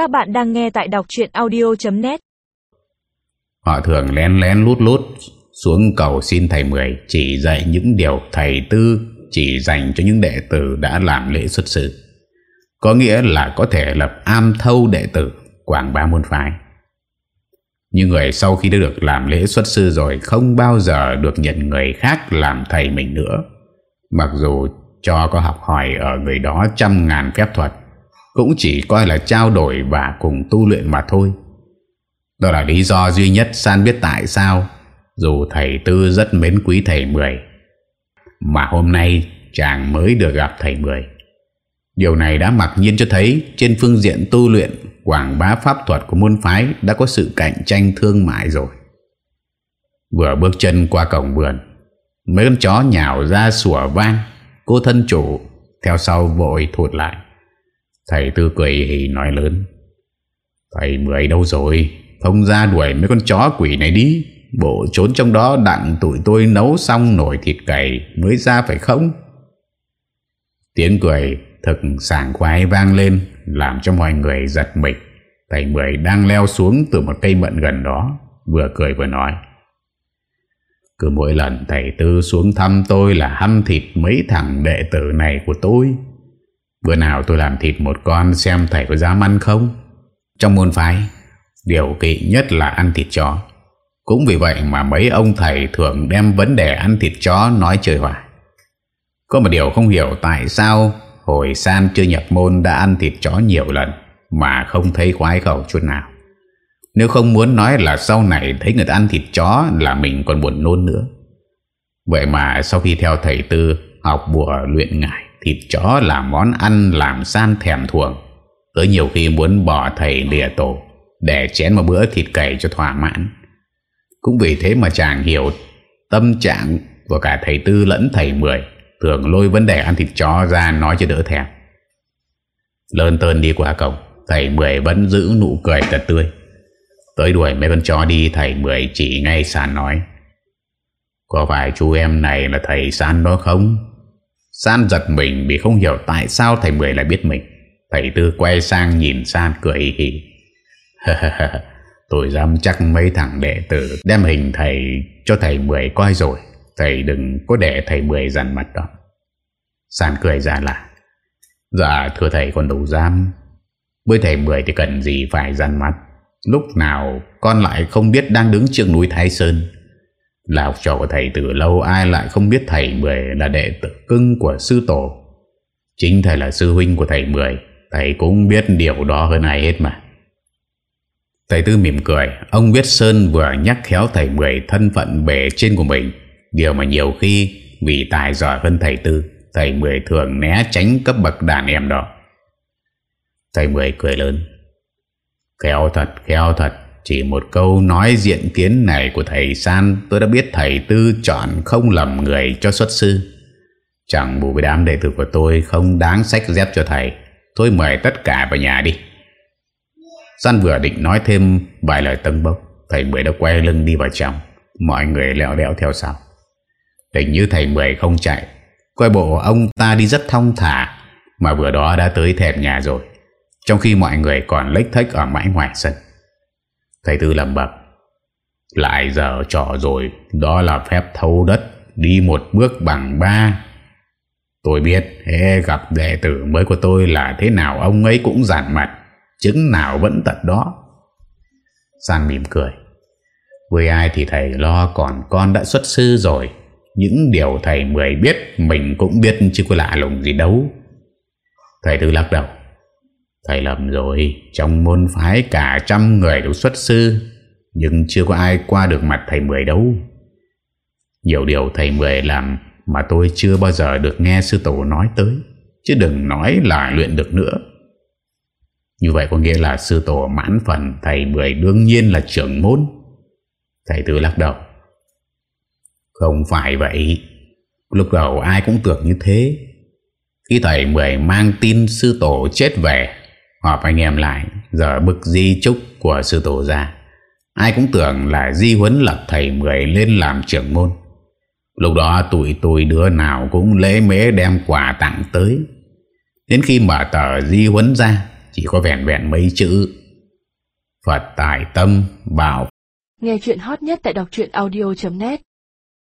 Các bạn đang nghe tại đọc chuyện audio.net Họ thường lén lén lút lút xuống cầu xin thầy Mười chỉ dạy những điều thầy Tư chỉ dành cho những đệ tử đã làm lễ xuất sự. Có nghĩa là có thể lập am thâu đệ tử quảng bá môn phái. Nhưng người sau khi đã được làm lễ xuất sư rồi không bao giờ được nhận người khác làm thầy mình nữa. Mặc dù cho có học hỏi ở người đó trăm ngàn phép thuật, cũng chỉ coi là trao đổi và cùng tu luyện mà thôi. Đó là lý do duy nhất San biết tại sao dù thầy Tư rất mến quý thầy Mười mà hôm nay chàng mới được gặp thầy Mười. Điều này đã mặc nhiên cho thấy trên phương diện tu luyện quảng bá pháp thuật của môn phái đã có sự cạnh tranh thương mại rồi. Vừa bước chân qua cổng vườn, mấy con chó nhào ra sủa vang, cô thân chủ theo sau vội thụt lại. Thầy Tư cười hì nói lớn, thầy Mười đâu rồi, không ra đuổi mấy con chó quỷ này đi, bộ trốn trong đó đặng tụi tôi nấu xong nồi thịt cày mới ra phải không? Tiếng cười thật sảng khoái vang lên làm cho mọi người giật mình. Thầy Mười đang leo xuống từ một cây mận gần đó, vừa cười vừa nói. Cứ mỗi lần thầy Tư xuống thăm tôi là hăm thịt mấy thằng đệ tử này của tôi. Bữa nào tôi làm thịt một con xem thầy có dám ăn không? Trong môn phái, điều kỵ nhất là ăn thịt chó. Cũng vì vậy mà mấy ông thầy thường đem vấn đề ăn thịt chó nói chơi hoài. Có một điều không hiểu tại sao hồi San chưa nhập môn đã ăn thịt chó nhiều lần mà không thấy khoái khẩu chút nào. Nếu không muốn nói là sau này thấy người ta ăn thịt chó là mình còn buồn nôn nữa. Vậy mà sau khi theo thầy Tư học bùa luyện ngải, thịt chó là món ăn làm San thèm thuồng. Tới nhiều khi muốn bỏ thầy lìa tổ để chén một bữa thịt cày cho thỏa mãn. Cũng vì thế mà chàng hiểu tâm trạng của cả thầy Tư lẫn thầy Mười thường lôi vấn đề ăn thịt chó ra nói cho đỡ thèm. Lơn tơn đi qua cổng, thầy Mười vẫn giữ nụ cười thật tươi. Tới đuổi mấy con chó đi thầy Mười chỉ ngay sàn nói. Có phải chú em này là thầy San đó không? San giật mình vì không hiểu tại sao thầy Mười lại biết mình. Thầy Tư quay sang nhìn San cười hì. Tôi dám chắc mấy thằng đệ tử đem hình thầy cho thầy Mười coi rồi. Thầy đừng có để thầy Mười dằn mặt đó. San cười ra là Dạ thưa thầy còn đủ dám Với thầy Mười thì cần gì phải dằn mặt Lúc nào con lại không biết đang đứng trước núi Thái Sơn là học trò của thầy từ lâu Ai lại không biết thầy Mười là đệ tử cưng của sư tổ? Chính thầy là sư huynh của thầy Mười Thầy cũng biết điều đó hơn ai hết mà. Thầy Tư mỉm cười Ông biết Sơn vừa nhắc khéo thầy Mười thân phận bề trên của mình. Điều mà nhiều khi vì tài giỏi hơn thầy Tư Thầy Mười thường né tránh cấp bậc đàn em đó. Thầy Mười cười lớn Khéo thật, khéo thật chỉ một câu nói diện kiến này của thầy San, Tôi đã biết thầy Tư chọn không lầm người cho xuất sư. Chẳng bù với đám đệ tử của tôi Không đáng sách dép cho thầy. Tôi mời tất cả vào nhà đi. San vừa định nói thêm vài lời tân bốc, Thầy Mười đã quay lưng đi vào trong. Mọi người lẹo đẹo theo sau. Hình như thầy Mười không chạy, Coi bộ ông ta đi rất thông thả, Mà vừa đó đã tới thèm nhà rồi. Trong khi mọi người còn lếch thách ở mãi ngoài sân. Thầy Tư lầm bập Lại giờ trò rồi Đó là phép thâu đất Đi một bước bằng ba. Tôi biết hê, gặp đệ tử mới của tôi là thế nào Ông ấy cũng giản mặt Chứng nào vẫn tật đó. San mỉm cười Với ai thì thầy lo còn con đã xuất sư rồi những điều thầy Mười biết Mình cũng biết chứ có lạ lùng gì đâu. Thầy Tư lắc đầu Thầy lầm rồi, Trong môn phái cả trăm người đều xuất sư, Nhưng chưa có ai qua được mặt thầy Mười đâu. Nhiều điều thầy Mười làm Mà tôi chưa bao giờ được nghe sư tổ nói tới, Chứ đừng nói là luyện được nữa. Như vậy có nghĩa là sư tổ mãn phần, Thầy Mười đương nhiên là trưởng môn. Thầy Tư lắc đầu. Không phải vậy. Lúc đầu ai cũng tưởng như thế. Khi thầy Mười mang tin sư tổ chết về Họp anh em lại, Giờ bực di trúc của sư tổ ra Ai cũng tưởng là di huấn lập thầy Mười lên làm trưởng môn Lúc đó tụi tôi đứa nào cũng lễ mế đem quà tặng tới Đến khi mở tờ di huấn ra, chỉ có vẹn vẹn mấy chữ. Phật tài tâm bảo. Nghe chuyện hot nhất tại đọc truyện audio.net